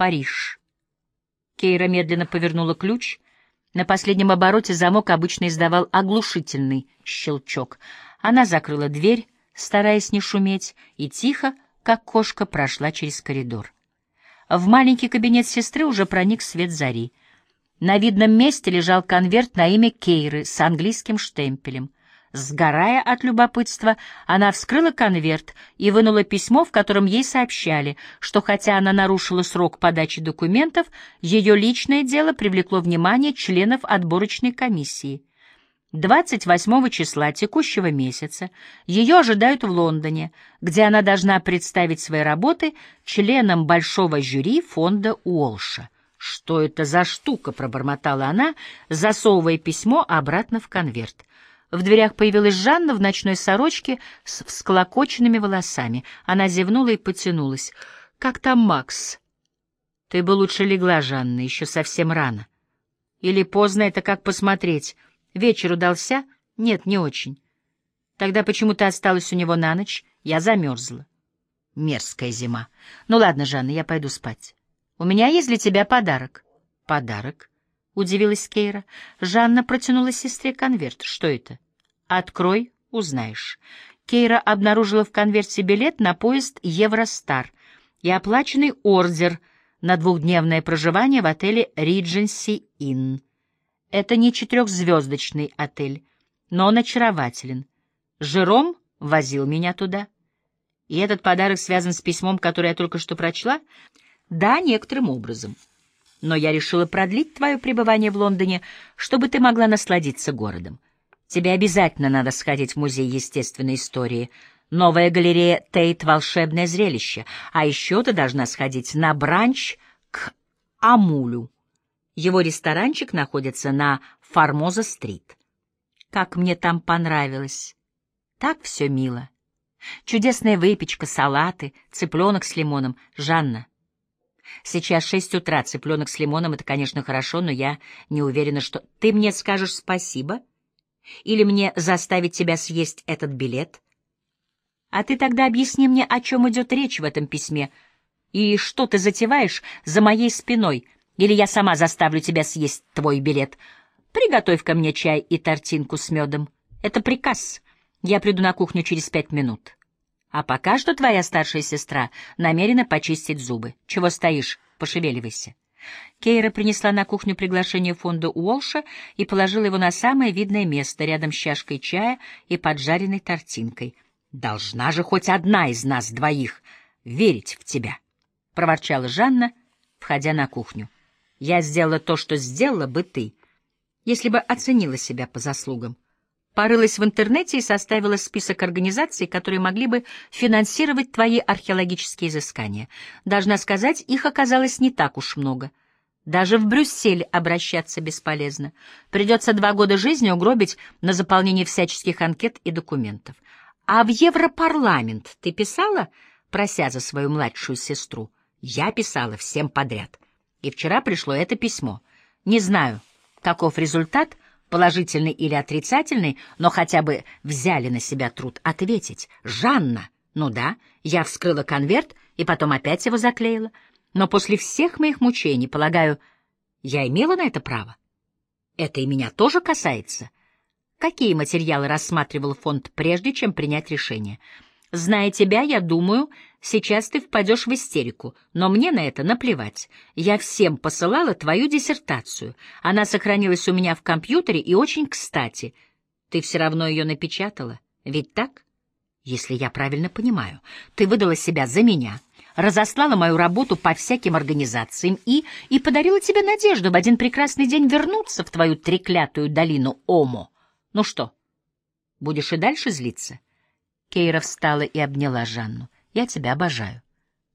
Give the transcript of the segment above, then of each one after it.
Париж. Кейра медленно повернула ключ. На последнем обороте замок обычно издавал оглушительный щелчок. Она закрыла дверь, стараясь не шуметь, и тихо, как кошка, прошла через коридор. В маленький кабинет сестры уже проник свет зари. На видном месте лежал конверт на имя Кейры с английским штемпелем. Сгорая от любопытства, она вскрыла конверт и вынула письмо, в котором ей сообщали, что хотя она нарушила срок подачи документов, ее личное дело привлекло внимание членов отборочной комиссии. 28 числа текущего месяца ее ожидают в Лондоне, где она должна представить свои работы членам большого жюри фонда Уолша. «Что это за штука?» — пробормотала она, засовывая письмо обратно в конверт. В дверях появилась Жанна в ночной сорочке с всклокоченными волосами. Она зевнула и потянулась. «Как там Макс?» «Ты бы лучше легла, Жанна, еще совсем рано». «Или поздно, это как посмотреть». Вечер удался? Нет, не очень. Тогда почему ты осталась у него на ночь? Я замерзла. Мерзкая зима. Ну ладно, Жанна, я пойду спать. У меня есть для тебя подарок. Подарок? Удивилась Кейра. Жанна протянула сестре конверт. Что это? Открой, узнаешь. Кейра обнаружила в конверте билет на поезд Евростар и оплаченный ордер на двухдневное проживание в отеле Regency Inn. Это не четырехзвездочный отель, но он очарователен. Жером возил меня туда. И этот подарок связан с письмом, которое я только что прочла? Да, некоторым образом. Но я решила продлить твое пребывание в Лондоне, чтобы ты могла насладиться городом. Тебе обязательно надо сходить в музей естественной истории. Новая галерея Тейт — волшебное зрелище. А еще ты должна сходить на бранч к Амулю. Его ресторанчик находится на Формоза-стрит. Как мне там понравилось. Так все мило. Чудесная выпечка, салаты, цыпленок с лимоном. Жанна, сейчас шесть утра, цыпленок с лимоном — это, конечно, хорошо, но я не уверена, что... Ты мне скажешь спасибо? Или мне заставить тебя съесть этот билет? А ты тогда объясни мне, о чем идет речь в этом письме, и что ты затеваешь за моей спиной — или я сама заставлю тебя съесть твой билет. приготовь ко мне чай и тортинку с медом. Это приказ. Я приду на кухню через пять минут. А пока что твоя старшая сестра намерена почистить зубы. Чего стоишь? Пошевеливайся. Кейра принесла на кухню приглашение фонда Уолша и положила его на самое видное место, рядом с чашкой чая и поджаренной тортинкой. «Должна же хоть одна из нас двоих верить в тебя!» — проворчала Жанна, входя на кухню. Я сделала то, что сделала бы ты, если бы оценила себя по заслугам. Порылась в интернете и составила список организаций, которые могли бы финансировать твои археологические изыскания. Должна сказать, их оказалось не так уж много. Даже в Брюссель обращаться бесполезно. Придется два года жизни угробить на заполнение всяческих анкет и документов. А в Европарламент ты писала, прося за свою младшую сестру? Я писала всем подряд. И вчера пришло это письмо. Не знаю, каков результат, положительный или отрицательный, но хотя бы взяли на себя труд ответить. «Жанна!» Ну да, я вскрыла конверт и потом опять его заклеила. Но после всех моих мучений, полагаю, я имела на это право. Это и меня тоже касается. Какие материалы рассматривал фонд прежде, чем принять решение? Зная тебя, я думаю, сейчас ты впадешь в истерику, но мне на это наплевать. Я всем посылала твою диссертацию. Она сохранилась у меня в компьютере и очень кстати. Ты все равно ее напечатала, ведь так? Если я правильно понимаю, ты выдала себя за меня, разослала мою работу по всяким организациям и... и подарила тебе надежду в один прекрасный день вернуться в твою треклятую долину Омо. Ну что, будешь и дальше злиться?» Кейра встала и обняла Жанну. «Я тебя обожаю.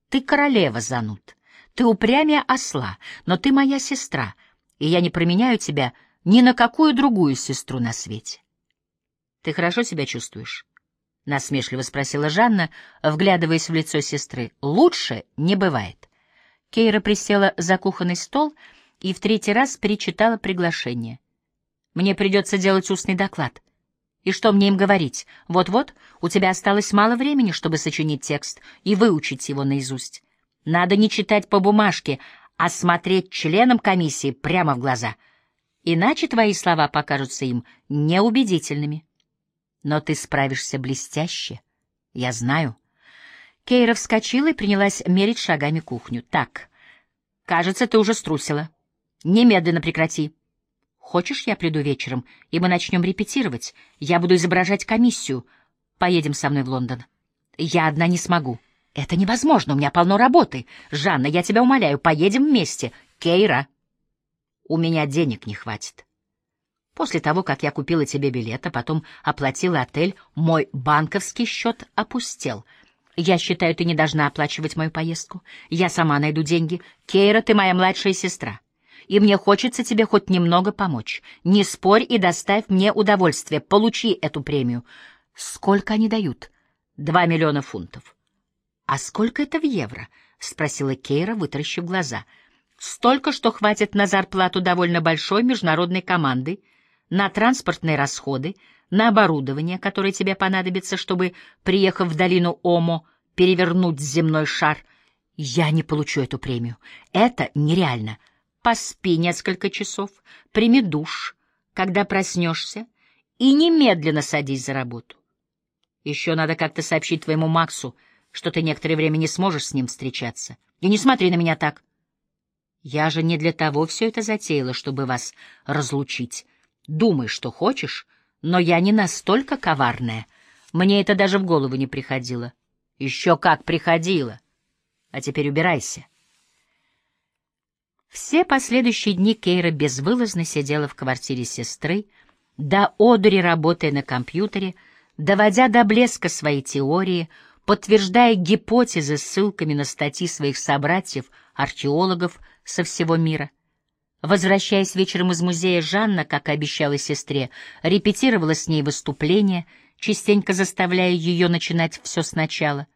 Ты королева, Занут. Ты упрямее осла, но ты моя сестра, и я не променяю тебя ни на какую другую сестру на свете». «Ты хорошо себя чувствуешь?» — насмешливо спросила Жанна, вглядываясь в лицо сестры. «Лучше не бывает». Кейра присела за кухонный стол и в третий раз перечитала приглашение. «Мне придется делать устный доклад. И что мне им говорить? Вот-вот, у тебя осталось мало времени, чтобы сочинить текст и выучить его наизусть. Надо не читать по бумажке, а смотреть членам комиссии прямо в глаза. Иначе твои слова покажутся им неубедительными. Но ты справишься блестяще, я знаю. Кейра вскочила и принялась мерить шагами кухню. Так, кажется, ты уже струсила. Немедленно прекрати. Хочешь, я приду вечером, и мы начнем репетировать? Я буду изображать комиссию. Поедем со мной в Лондон. Я одна не смогу. Это невозможно, у меня полно работы. Жанна, я тебя умоляю, поедем вместе. Кейра, у меня денег не хватит. После того, как я купила тебе билет, а потом оплатила отель, мой банковский счет опустел. Я считаю, ты не должна оплачивать мою поездку. Я сама найду деньги. Кейра, ты моя младшая сестра и мне хочется тебе хоть немного помочь. Не спорь и доставь мне удовольствие. Получи эту премию. Сколько они дают? Два миллиона фунтов. А сколько это в евро? Спросила Кейра, вытаращив глаза. Столько, что хватит на зарплату довольно большой международной команды, на транспортные расходы, на оборудование, которое тебе понадобится, чтобы, приехав в долину Омо, перевернуть земной шар. Я не получу эту премию. Это нереально поспи несколько часов, прими душ, когда проснешься, и немедленно садись за работу. Еще надо как-то сообщить твоему Максу, что ты некоторое время не сможешь с ним встречаться. И не смотри на меня так. Я же не для того все это затеяла, чтобы вас разлучить. Думай, что хочешь, но я не настолько коварная. Мне это даже в голову не приходило. Еще как приходило. А теперь убирайся. Все последующие дни Кейра безвылазно сидела в квартире сестры, до одури работая на компьютере, доводя до блеска свои теории, подтверждая гипотезы ссылками на статьи своих собратьев-археологов со всего мира. Возвращаясь вечером из музея, Жанна, как и обещала сестре, репетировала с ней выступление, частенько заставляя ее начинать все сначала.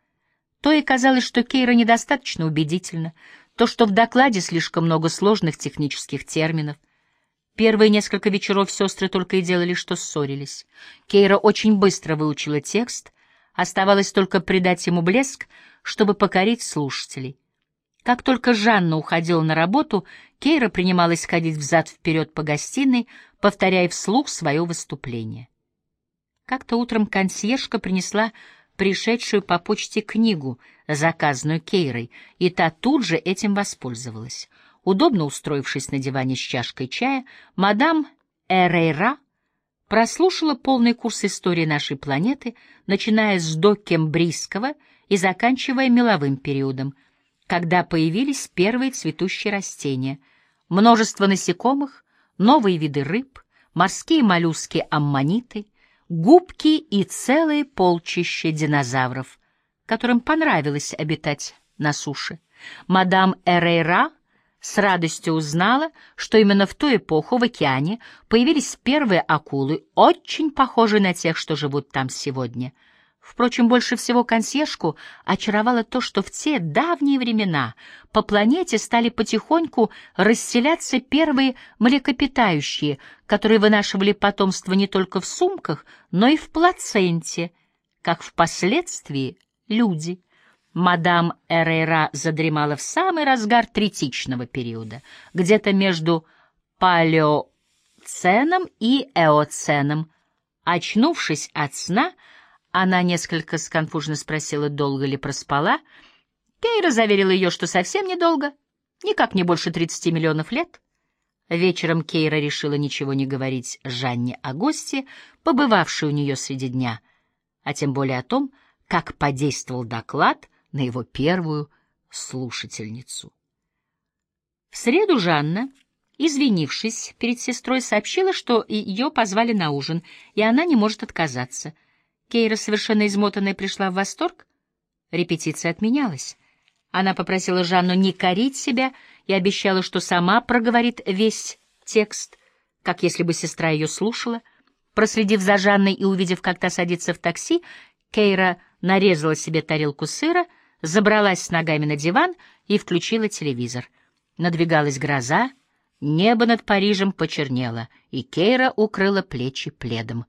То и казалось, что Кейра недостаточно убедительна, то, что в докладе слишком много сложных технических терминов. Первые несколько вечеров сестры только и делали, что ссорились. Кейра очень быстро выучила текст, оставалось только придать ему блеск, чтобы покорить слушателей. Как только Жанна уходила на работу, Кейра принималась ходить взад-вперед по гостиной, повторяя вслух свое выступление. Как-то утром консьержка принесла пришедшую по почте книгу, заказанную Кейрой, и та тут же этим воспользовалась. Удобно устроившись на диване с чашкой чая, мадам Эрейра прослушала полный курс истории нашей планеты, начиная с докембрийского и заканчивая меловым периодом, когда появились первые цветущие растения, множество насекомых, новые виды рыб, морские моллюски-аммониты — губки и целые полчища динозавров, которым понравилось обитать на суше. Мадам Эрейра с радостью узнала, что именно в ту эпоху в океане появились первые акулы, очень похожие на тех, что живут там сегодня — Впрочем, больше всего консьержку очаровало то, что в те давние времена по планете стали потихоньку расселяться первые млекопитающие, которые вынашивали потомство не только в сумках, но и в плаценте, как впоследствии люди. Мадам Эрейра задремала в самый разгар третичного периода, где-то между палеоценом и эоценом. Очнувшись от сна, она несколько сконфуженно спросила, долго ли проспала. Кейра заверила ее, что совсем недолго, никак не больше тридцати миллионов лет. Вечером Кейра решила ничего не говорить Жанне о гости, побывавшей у нее среди дня, а тем более о том, как подействовал доклад на его первую слушательницу. В среду Жанна, извинившись перед сестрой, сообщила, что ее позвали на ужин, и она не может отказаться — Кейра, совершенно измотанная, пришла в восторг. Репетиция отменялась. Она попросила Жанну не корить себя и обещала, что сама проговорит весь текст, как если бы сестра ее слушала. Проследив за Жанной и увидев, как та садится в такси, Кейра нарезала себе тарелку сыра, забралась с ногами на диван и включила телевизор. Надвигалась гроза, небо над Парижем почернело, и Кейра укрыла плечи пледом.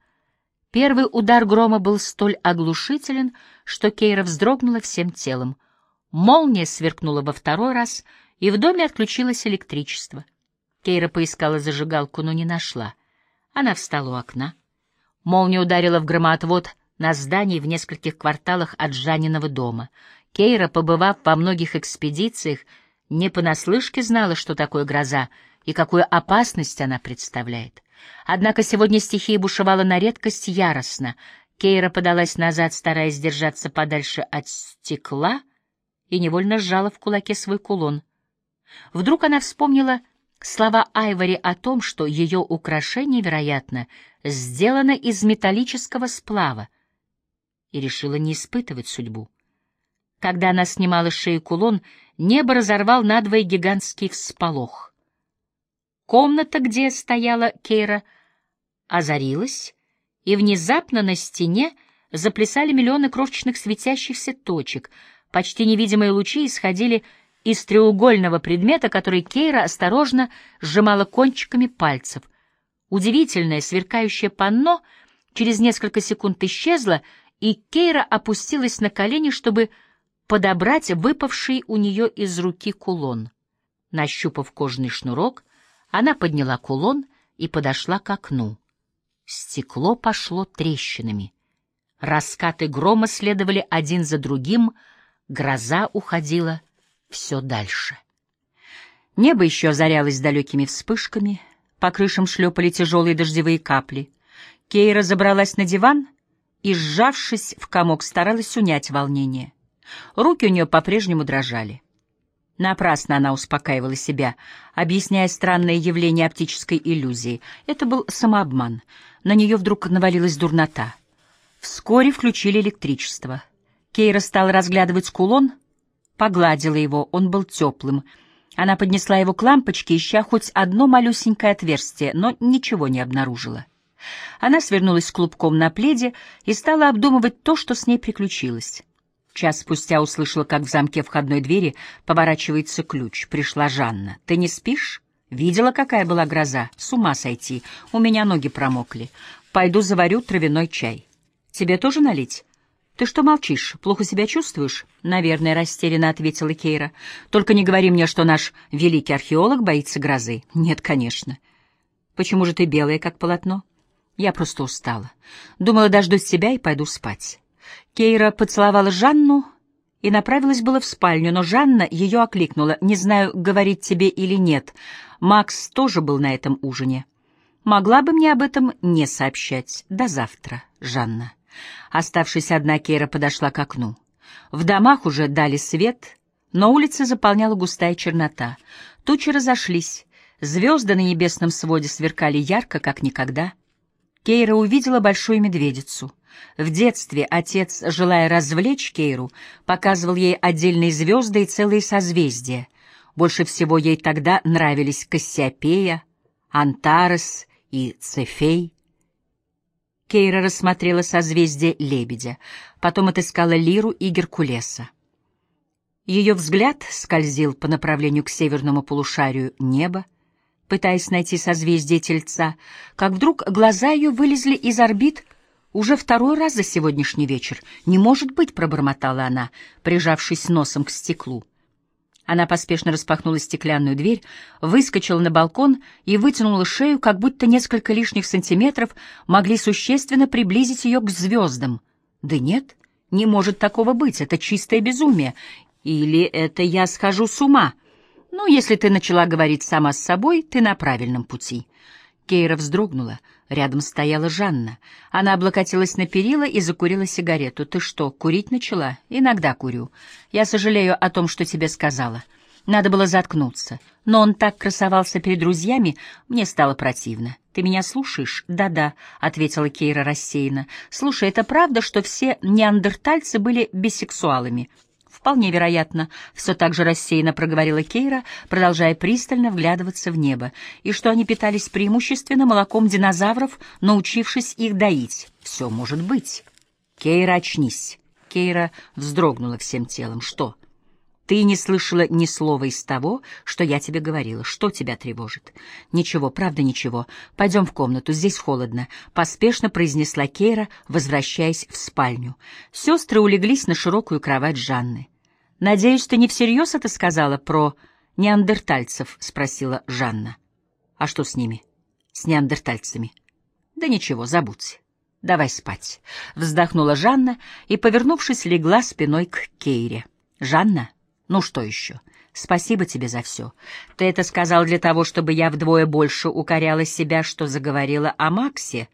Первый удар грома был столь оглушителен, что Кейра вздрогнула всем телом. Молния сверкнула во второй раз, и в доме отключилось электричество. Кейра поискала зажигалку, но не нашла. Она встала у окна. Молния ударила в громоотвод на здании в нескольких кварталах от Жаниного дома. Кейра, побывав во многих экспедициях, не понаслышке знала, что такое гроза и какую опасность она представляет. Однако сегодня стихия бушевала на редкость яростно. Кейра подалась назад, стараясь держаться подальше от стекла, и невольно сжала в кулаке свой кулон. Вдруг она вспомнила слова Айвори о том, что ее украшение, вероятно, сделано из металлического сплава, и решила не испытывать судьбу. Когда она снимала с шеи кулон, небо разорвал надвое гигантский всполох. Комната, где стояла Кейра, озарилась, и внезапно на стене заплясали миллионы крошечных светящихся точек. Почти невидимые лучи исходили из треугольного предмета, который Кейра осторожно сжимала кончиками пальцев. Удивительное сверкающее панно через несколько секунд исчезло, и Кейра опустилась на колени, чтобы подобрать выпавший у нее из руки кулон. Нащупав кожаный шнурок, она подняла кулон и подошла к окну. Стекло пошло трещинами. Раскаты грома следовали один за другим, гроза уходила все дальше. Небо еще озарялось далекими вспышками, по крышам шлепали тяжелые дождевые капли. Кейра забралась на диван и, сжавшись в комок, старалась унять волнение. Руки у нее по-прежнему дрожали. Напрасно она успокаивала себя, объясняя странное явление оптической иллюзии. Это был самообман. На нее вдруг навалилась дурнота. Вскоре включили электричество. Кейра стала разглядывать кулон, погладила его, он был теплым. Она поднесла его к лампочке, ища хоть одно малюсенькое отверстие, но ничего не обнаружила. Она свернулась клубком на пледе и стала обдумывать то, что с ней приключилось. Час спустя услышала, как в замке входной двери поворачивается ключ. Пришла Жанна. «Ты не спишь?» «Видела, какая была гроза? С ума сойти. У меня ноги промокли. Пойду заварю травяной чай. Тебе тоже налить?» «Ты что молчишь? Плохо себя чувствуешь?» «Наверное», — растерянно ответила Кейра. «Только не говори мне, что наш великий археолог боится грозы». «Нет, конечно». «Почему же ты белая, как полотно?» «Я просто устала. Думала, дождусь тебя и пойду спать». Кейра поцеловала Жанну и направилась было в спальню, но Жанна ее окликнула. «Не знаю, говорить тебе или нет. Макс тоже был на этом ужине. Могла бы мне об этом не сообщать. До завтра, Жанна». Оставшись одна, Кейра подошла к окну. В домах уже дали свет, но улица заполняла густая чернота. Тучи разошлись, звезды на небесном своде сверкали ярко, как никогда. Кейра увидела большую медведицу — в детстве отец, желая развлечь Кейру, показывал ей отдельные звезды и целые созвездия. Больше всего ей тогда нравились Кассиопея, Антарес и Цефей. Кейра рассмотрела созвездие Лебедя, потом отыскала Лиру и Геркулеса. Ее взгляд скользил по направлению к северному полушарию неба, пытаясь найти созвездие Тельца, как вдруг глаза ее вылезли из орбит — уже второй раз за сегодняшний вечер. Не может быть, пробормотала она, прижавшись носом к стеклу. Она поспешно распахнула стеклянную дверь, выскочила на балкон и вытянула шею, как будто несколько лишних сантиметров могли существенно приблизить ее к звездам. Да нет, не может такого быть, это чистое безумие. Или это я схожу с ума? Ну, если ты начала говорить сама с собой, ты на правильном пути. Кейра вздрогнула. Рядом стояла Жанна. Она облокотилась на перила и закурила сигарету. «Ты что, курить начала?» «Иногда курю. Я сожалею о том, что тебе сказала. Надо было заткнуться. Но он так красовался перед друзьями, мне стало противно. Ты меня слушаешь?» «Да-да», — ответила Кейра рассеянно. «Слушай, это правда, что все неандертальцы были бисексуалами?» «Вполне вероятно», — все так же рассеянно проговорила Кейра, продолжая пристально вглядываться в небо, и что они питались преимущественно молоком динозавров, научившись их доить. «Все может быть». «Кейра, очнись». Кейра вздрогнула всем телом. «Что?» «Ты не слышала ни слова из того, что я тебе говорила. Что тебя тревожит?» «Ничего, правда ничего. Пойдем в комнату, здесь холодно», — поспешно произнесла Кейра, возвращаясь в спальню. Сестры улеглись на широкую кровать Жанны. «Надеюсь, ты не всерьез это сказала про неандертальцев?» — спросила Жанна. «А что с ними? С неандертальцами?» «Да ничего, забудь. Давай спать», — вздохнула Жанна и, повернувшись, легла спиной к Кейре. «Жанна, ну что еще? Спасибо тебе за все. Ты это сказал для того, чтобы я вдвое больше укоряла себя, что заговорила о Максе?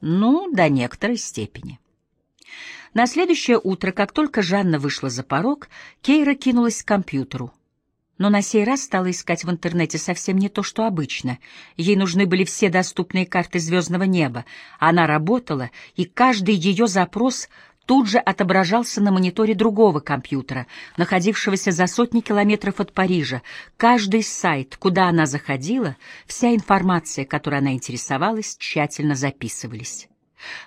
Ну, до некоторой степени». На следующее утро, как только Жанна вышла за порог, Кейра кинулась к компьютеру. Но на сей раз стала искать в интернете совсем не то, что обычно. Ей нужны были все доступные карты звездного неба. Она работала, и каждый ее запрос тут же отображался на мониторе другого компьютера, находившегося за сотни километров от Парижа. Каждый сайт, куда она заходила, вся информация, которой она интересовалась, тщательно записывались.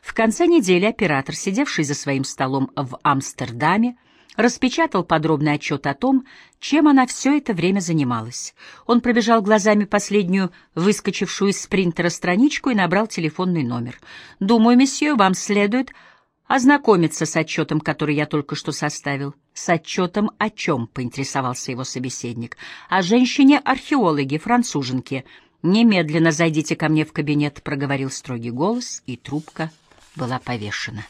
В конце недели оператор, сидевший за своим столом в Амстердаме, распечатал подробный отчет о том, чем она все это время занималась. Он пробежал глазами последнюю выскочившую из спринтера страничку и набрал телефонный номер. «Думаю, месье, вам следует ознакомиться с отчетом, который я только что составил». «С отчетом о чем?» — поинтересовался его собеседник. «О женщине-археологе, француженке». «Немедленно зайдите ко мне в кабинет», — проговорил строгий голос, и трубка была повешена.